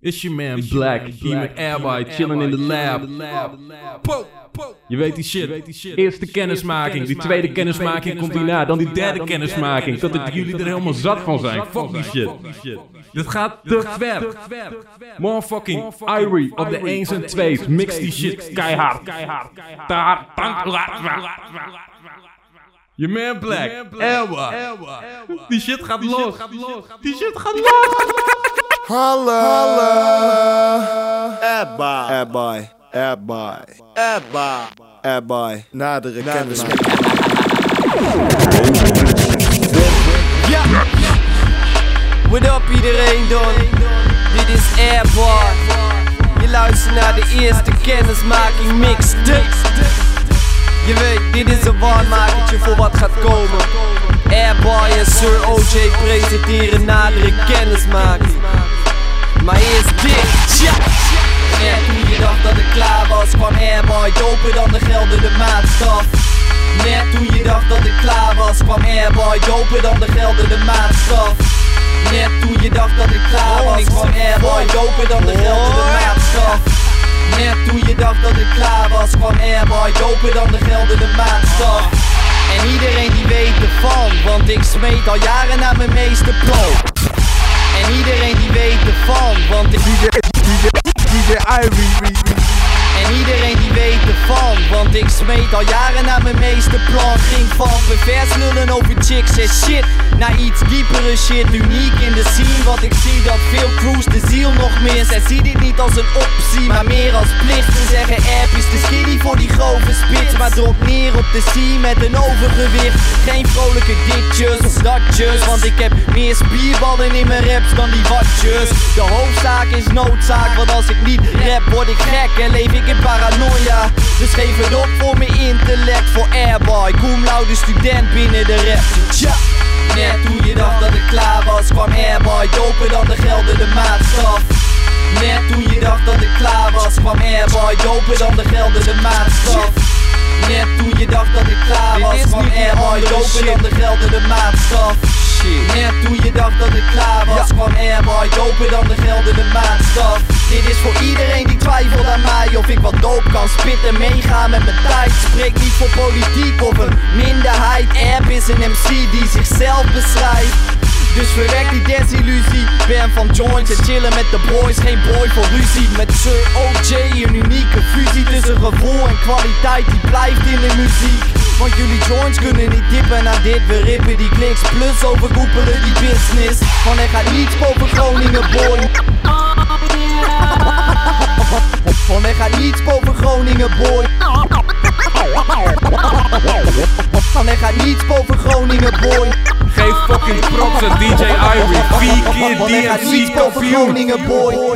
It's your man Black, hier met Airby, chilling in the lab. Je weet die shit. Eerste kennismaking, die tweede kennismaking komt hierna, dan die derde kennismaking. Tot jullie er helemaal zat van zijn. Fuck die shit. Dit gaat te ver. Motherfucking Irie op de 1's en 2's. Mix die shit keihard. Keihard. Je man Black, Airby. Die shit gaat los. Die shit gaat los. Holla, holla. Airby. Airby, airby, Airby. airby. Nadere kennis. Ja. What up iedereen dan? Dit is Airbar. Je luistert naar de eerste kennismaking mixtape. Je weet, dit is een waarmakertje voor wat gaat komen. Airboy en Sir OJ presenteren nadere kennismaking. Maar eerst dit! Net toen je dacht dat het klaar was, kwam Airboy doper dan de geldende maatstaf. Net toen je dacht dat het klaar was, kwam Airboy doper dan de geldende maatstaf. Net toen je dacht dat het klaar was, kwam Airboy doper dan de geldende maatstaf. Net toen je dacht dat het klaar was, kwam Airboy doper dan de geldende maatstaf. En iedereen die weet ervan, want ik smeet al jaren naar mijn meeste pro. En iedereen die weet ervan, want ik DJ Irie. en iedereen die weet ervan, want ik smeet al jaren naar mijn meeste plan. Ging van pervers lullen over chicks en shit, naar iets diepere shit. Uniek in de scene, want ik zie dat veel crews de ziel nog mis. Zij ziet dit niet als een optie, maar meer als plicht. Ze zeggen app is te skinny voor die grove spits, drop neer op de scene met een overgewicht. Geen vrolijke ditjes of datjes, want ik heb meer spierballen in mijn raps dan die watjes. De hoofdzaak is noodzaak, want als ik niet rap word ik gek en leef ik in paranoia. Dus geef het op voor mijn intellect, voor Airboy, cum laude student binnen de rap. Tja. Net toen je dacht dat het klaar was, kwam Airboy doper dan de geldende maatstaf. Net toen je dacht dat het klaar was, kwam Airboy doper dan de geldende maatstaf. Dat het klaar was, kwam Airboy doper dan de geldende maatstaf. Dit is voor iedereen die twijfelt aan mij of ik wat doop kan spitten, meegaan met mijn tijd. Spreek niet voor politiek of een minderheid. App is een MC die zichzelf beschrijft. Dus verwek die desillusie Ben van joints en chillen met de boys Geen boy voor ruzie Met Sir OJ een unieke fusie Tussen gevoel en kwaliteit Die blijft in de muziek joints kunnen niet dippen naar dit We rippen die kliks Plus overkoepelen die business. Want er gaat niets boven Groningen boy. Want er gaat niets boven Groningen boy. Want er gaat niets boven Groningen boy. Geef fucking props aan DJ Irie. Vier keer er DMC kampioen. Boy